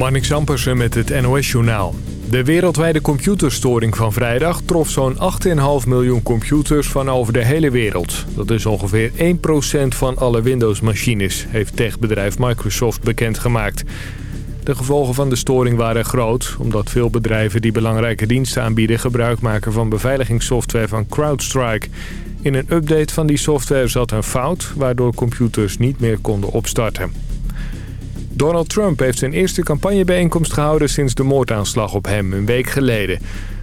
Marnik Zampersen met het NOS-journaal. De wereldwijde computerstoring van vrijdag trof zo'n 8,5 miljoen computers van over de hele wereld. Dat is ongeveer 1% van alle Windows-machines, heeft techbedrijf Microsoft bekendgemaakt. De gevolgen van de storing waren groot, omdat veel bedrijven die belangrijke diensten aanbieden gebruik maken van beveiligingssoftware van CrowdStrike. In een update van die software zat een fout, waardoor computers niet meer konden opstarten. Donald Trump heeft zijn eerste campagnebijeenkomst gehouden sinds de moordaanslag op hem een week geleden.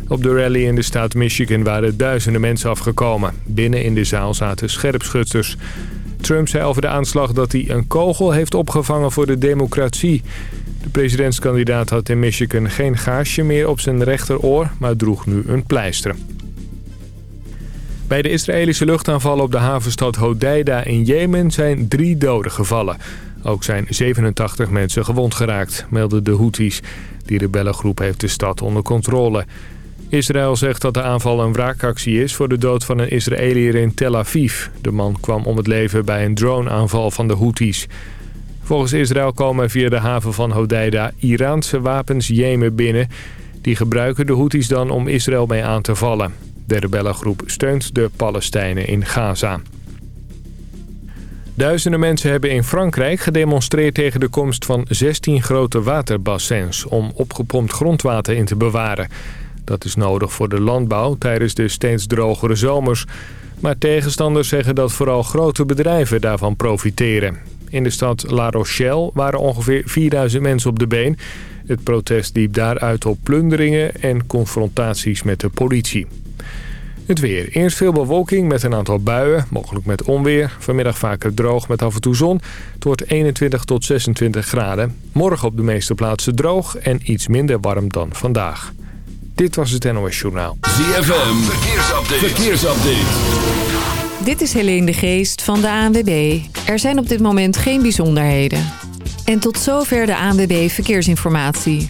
Op de rally in de staat Michigan waren duizenden mensen afgekomen. Binnen in de zaal zaten scherpschutters. Trump zei over de aanslag dat hij een kogel heeft opgevangen voor de democratie. De presidentskandidaat had in Michigan geen gaasje meer op zijn rechteroor, maar droeg nu een pleister. Bij de Israëlische luchtaanvallen op de havenstad Hodeida in Jemen zijn drie doden gevallen. Ook zijn 87 mensen gewond geraakt, melden de Houthis. Die rebellengroep heeft de stad onder controle. Israël zegt dat de aanval een wraakactie is voor de dood van een Israëliër in Tel Aviv. De man kwam om het leven bij een droneaanval van de Houthis. Volgens Israël komen via de haven van Hodeida Iraanse wapens Jemen binnen. Die gebruiken de Houthis dan om Israël mee aan te vallen. De rebellengroep steunt de Palestijnen in Gaza. Duizenden mensen hebben in Frankrijk gedemonstreerd tegen de komst van 16 grote waterbassins... om opgepompt grondwater in te bewaren. Dat is nodig voor de landbouw tijdens de steeds drogere zomers. Maar tegenstanders zeggen dat vooral grote bedrijven daarvan profiteren. In de stad La Rochelle waren ongeveer 4000 mensen op de been. Het protest liep daaruit op plunderingen en confrontaties met de politie. Het weer. Eerst veel bewolking met een aantal buien, mogelijk met onweer. Vanmiddag vaker droog met af en toe zon. Het wordt 21 tot 26 graden. Morgen op de meeste plaatsen droog en iets minder warm dan vandaag. Dit was het NOS Journaal. ZFM. Verkeersupdate. Verkeersupdate. Dit is Helene de Geest van de ANWB. Er zijn op dit moment geen bijzonderheden. En tot zover de ANWB Verkeersinformatie.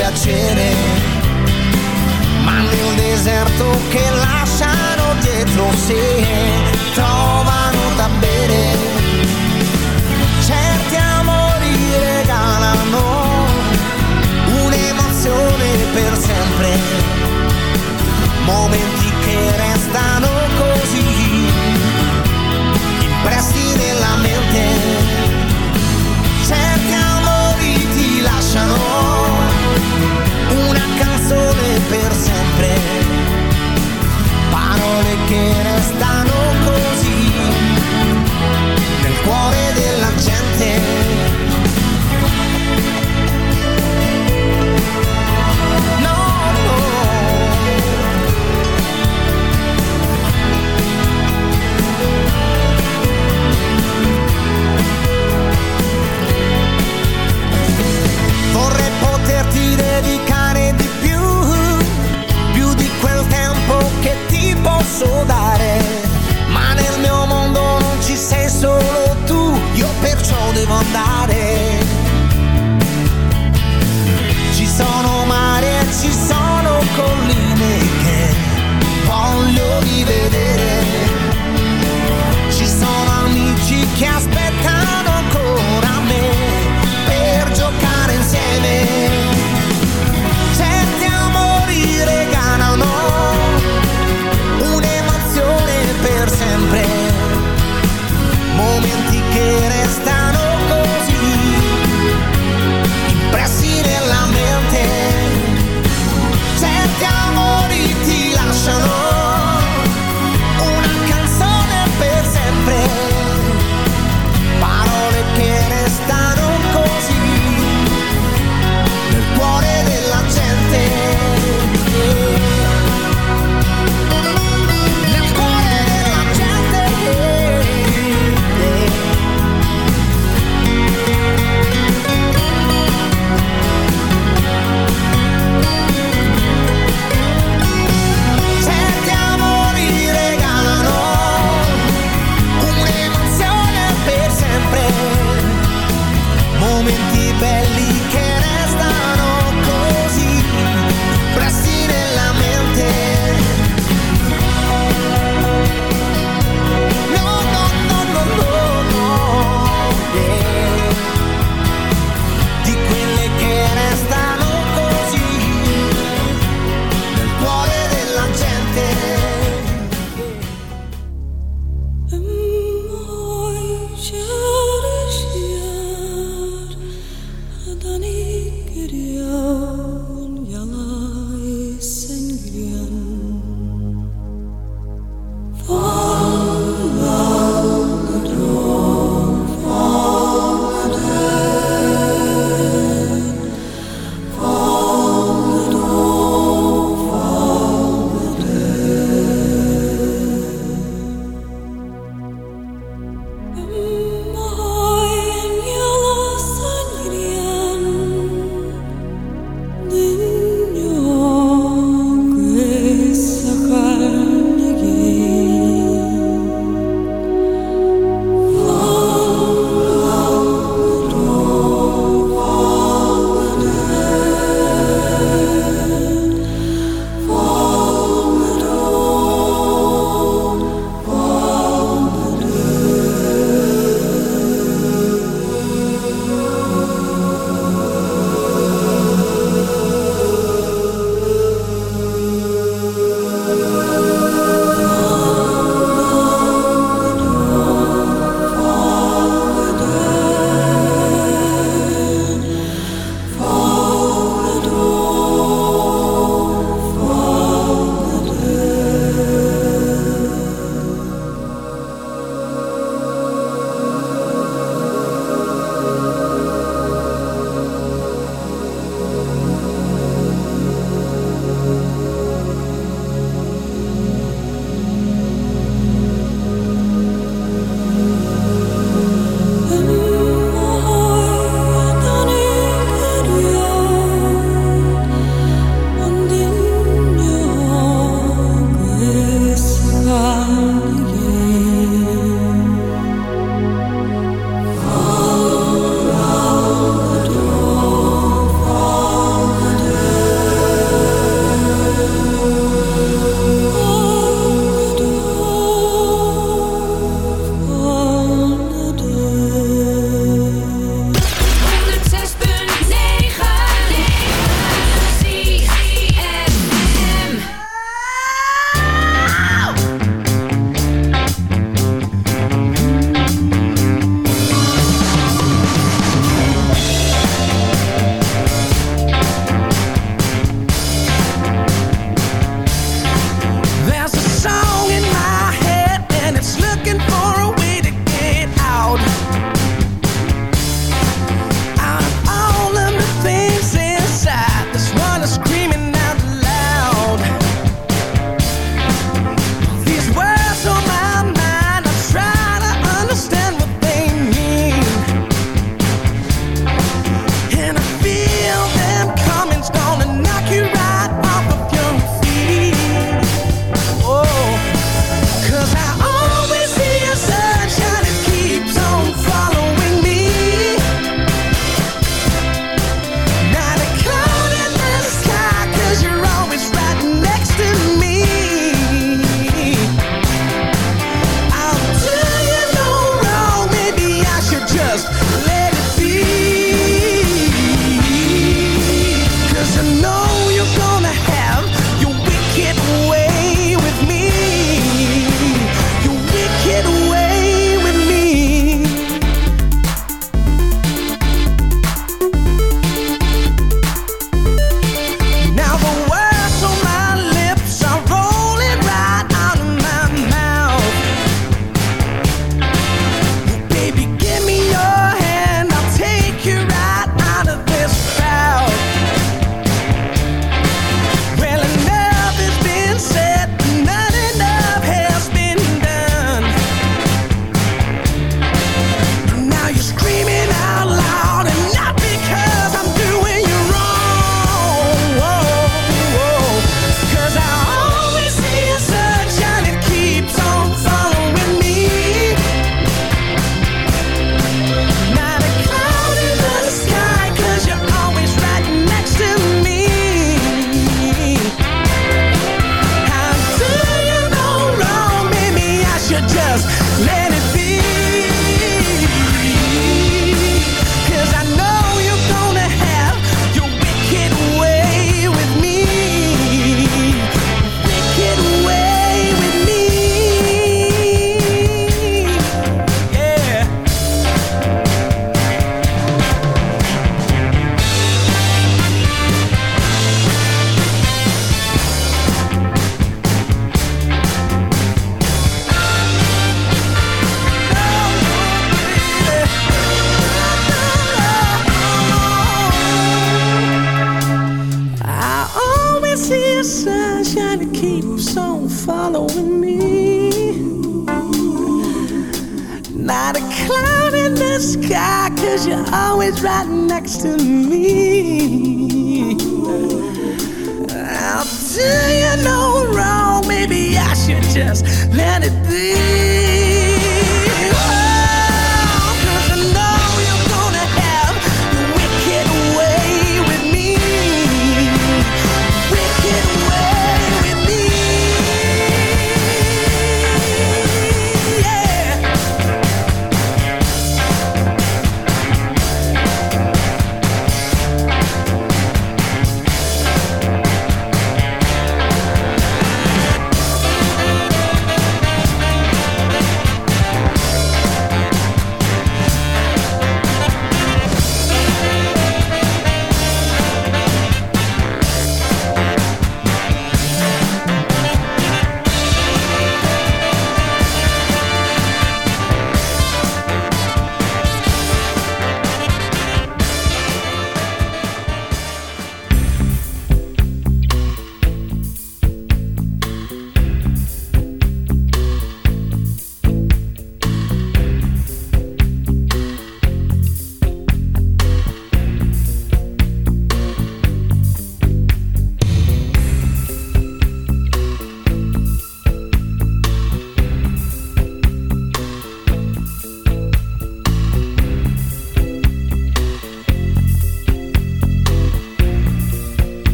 dispiacere, ma nel deserto che lasciano dietro sé trovano da bere. Certi amori regalano un'emozione per sempre, momenti per sempre, parole che restano così nel cuore della gente. iemand.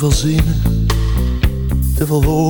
Veel zinnen, te veel woorden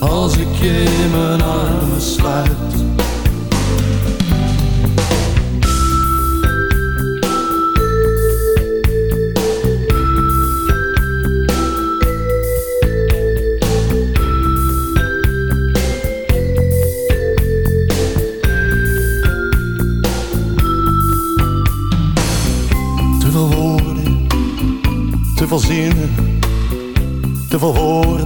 als ik je in mijn armen sluit. Te veel woorden, te veel zinnen, te veel woorden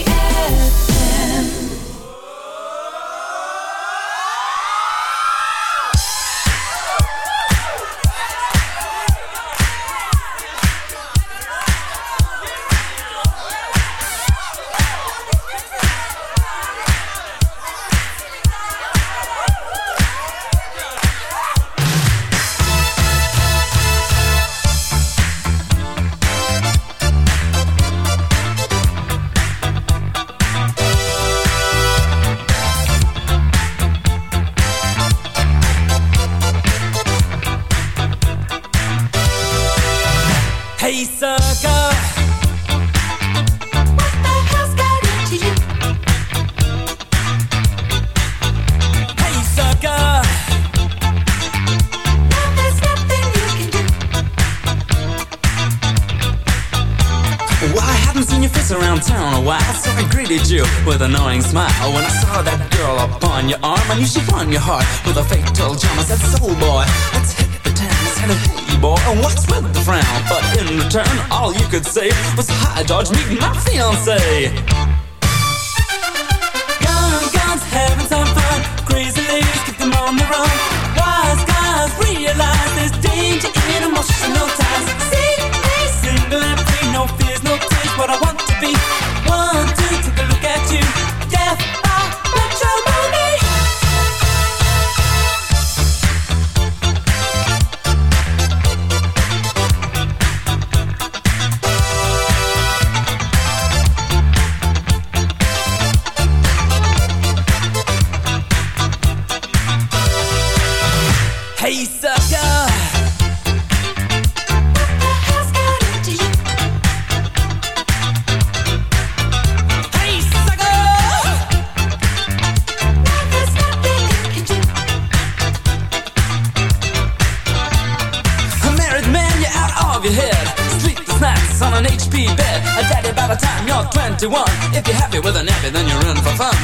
Oh, when I saw that girl upon your arm, I knew she won your heart with a fatal charm. I said, soul boy, let's hit the town. I said, hey boy, And what's with the frown? But in return, all you could say was, hi, George, meet my fiance." Gun, guns, having some fun. Crazy ladies, keep them on the run. Wise guys realize there's danger in emotional ties. See, single and free, no fears, no tears, what I want to be. One, two, take a look at you. Death Oh, baby.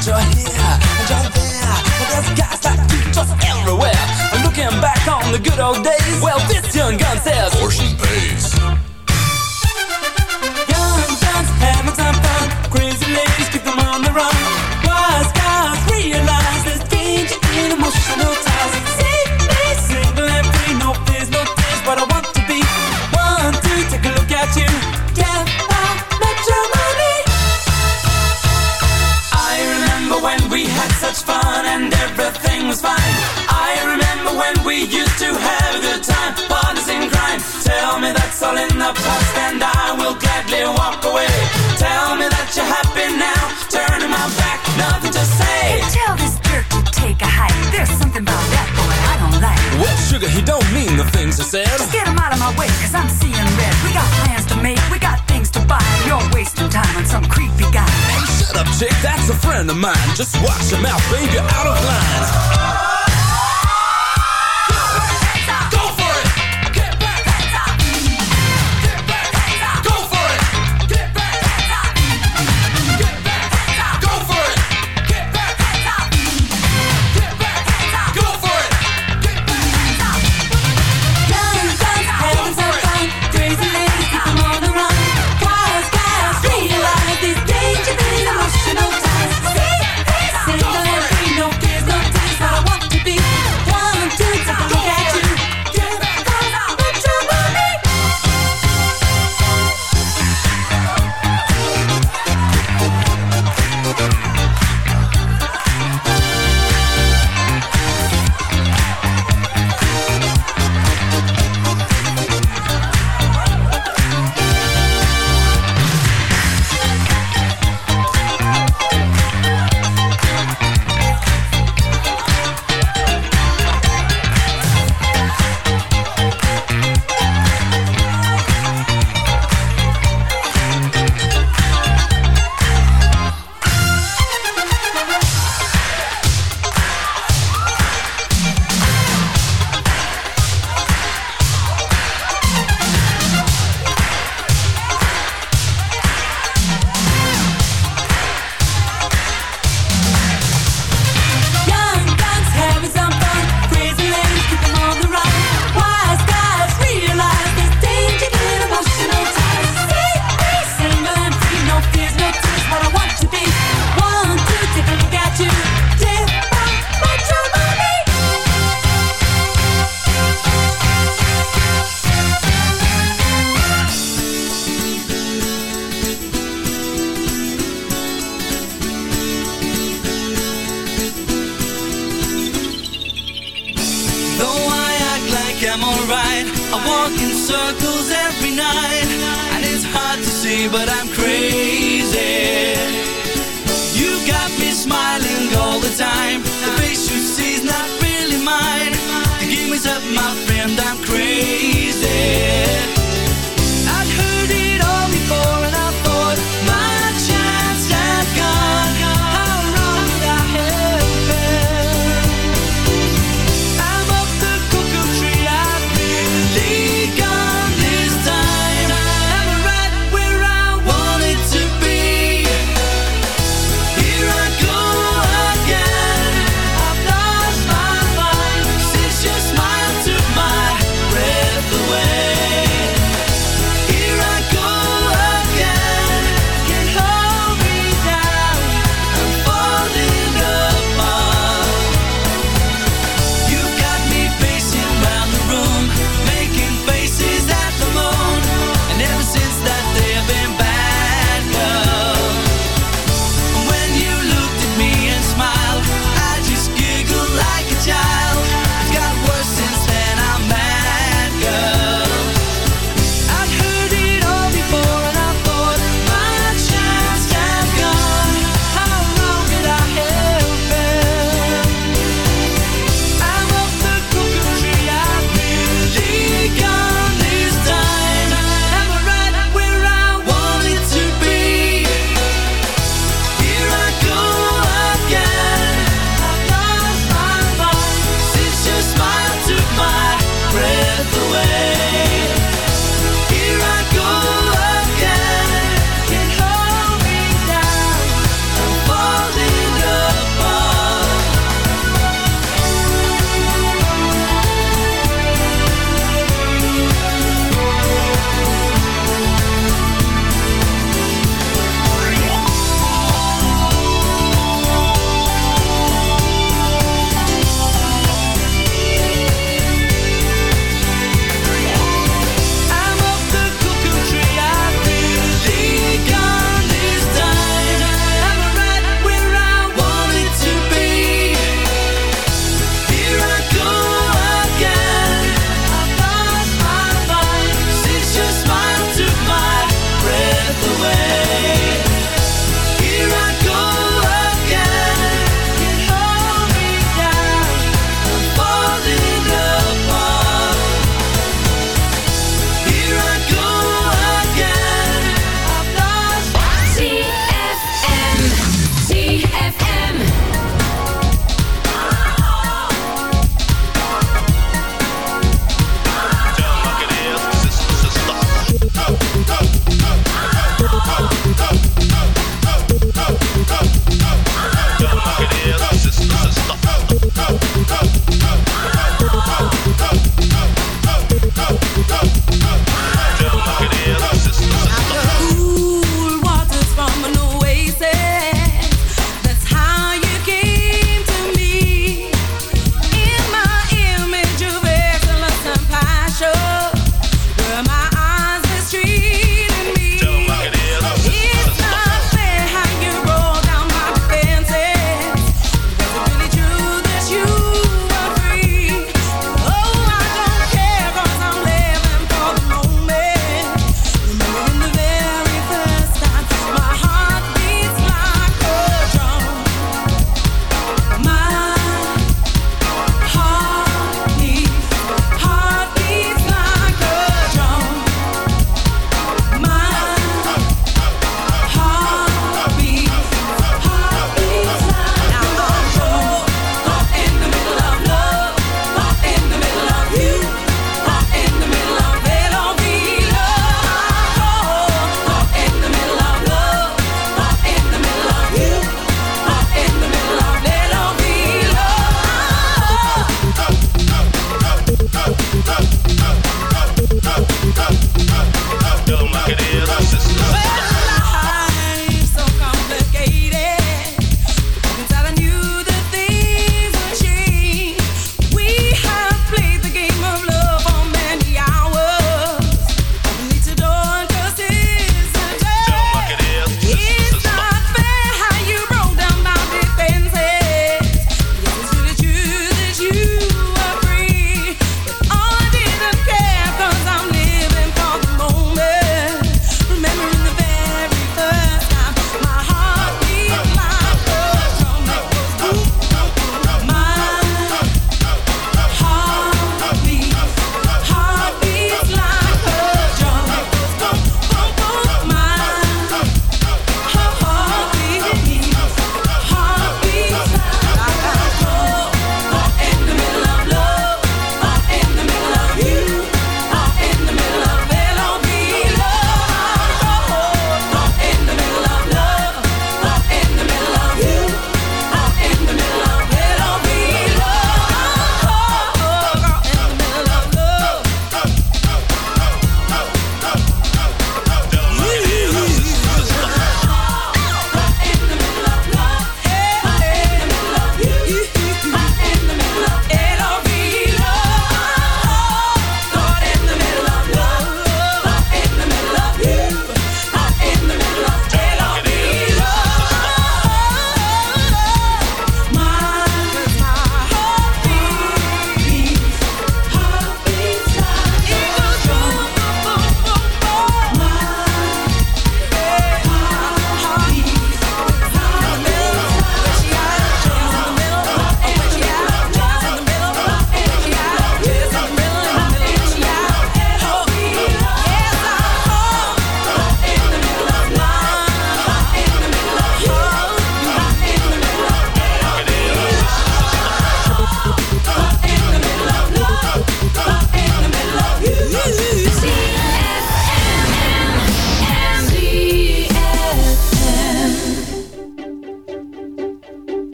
But you're here and you're there. And there's guys like you just everywhere. And looking back on the good old days, well, this young gun says. and I will gladly walk away. Tell me that you're happy now. Turning my back, nothing to say. Tell this jerk to take a hike. There's that boy I don't like. Well, sugar, he don't mean the things he said. Just get him out of my I'm seeing red. We got plans to make, we got things to. You're wasting time on some creepy guy. Hey, shut up, chick, that's a friend of mine. Just watch your mouth, baby, out of line.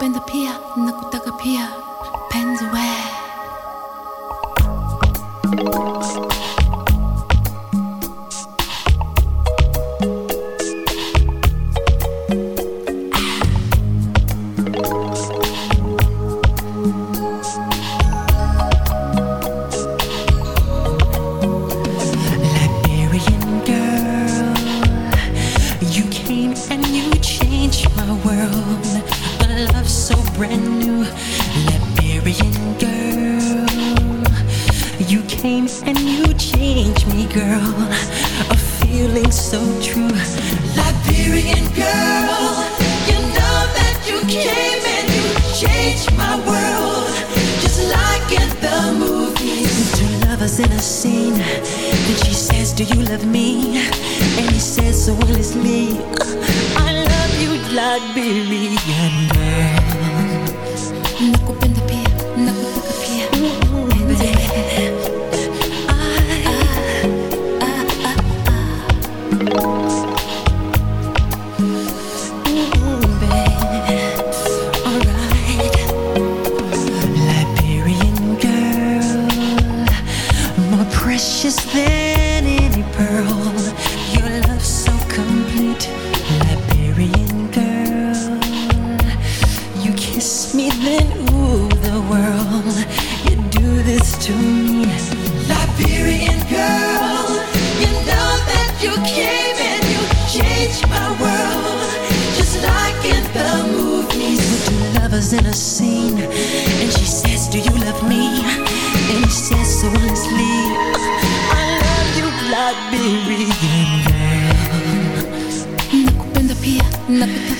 Bend the pier, nakutaka pier, pens away. And she says, do you love me? And he says so honestly I love you, girl